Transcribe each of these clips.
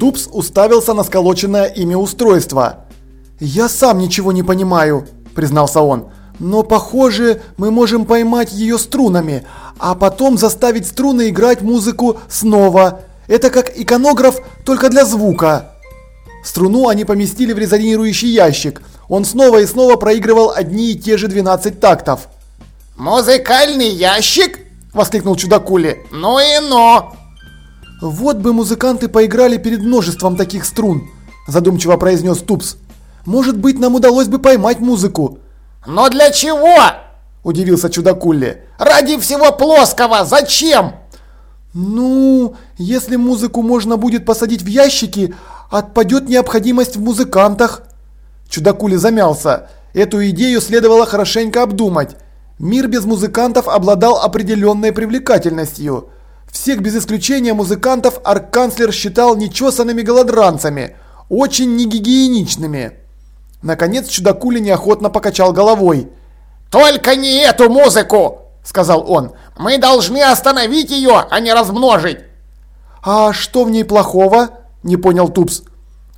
Тупс уставился на сколоченное ими устройство. «Я сам ничего не понимаю», – признался он. «Но похоже, мы можем поймать ее струнами, а потом заставить струны играть музыку снова. Это как иконограф, только для звука». Струну они поместили в резонирующий ящик. Он снова и снова проигрывал одни и те же 12 тактов. «Музыкальный ящик?» – воскликнул Чудакули. «Ну и но!» «Вот бы музыканты поиграли перед множеством таких струн», – задумчиво произнес Тупс. «Может быть, нам удалось бы поймать музыку». «Но для чего?» – удивился Чудакулли. «Ради всего плоского! Зачем?» «Ну, если музыку можно будет посадить в ящики, отпадет необходимость в музыкантах». Чудакули замялся. Эту идею следовало хорошенько обдумать. Мир без музыкантов обладал определенной привлекательностью. Всех без исключения музыкантов арканцлер считал нечесанными голодранцами, очень негигиеничными. Наконец Чудакули неохотно покачал головой. «Только не эту музыку!» – сказал он. «Мы должны остановить ее, а не размножить!» «А что в ней плохого?» – не понял Тупс.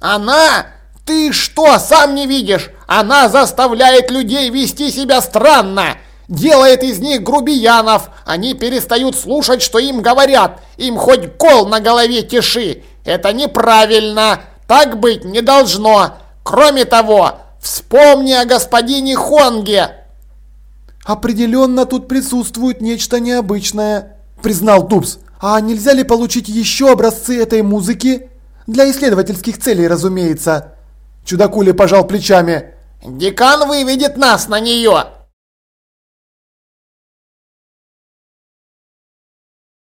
«Она? Ты что, сам не видишь? Она заставляет людей вести себя странно!» Делает из них грубиянов. Они перестают слушать, что им говорят. Им хоть кол на голове тиши. Это неправильно. Так быть не должно. Кроме того, вспомни о господине Хонге. Определенно тут присутствует нечто необычное, признал Тупс. А нельзя ли получить еще образцы этой музыки? Для исследовательских целей, разумеется. Чудакули пожал плечами. Декан выведет нас на нее.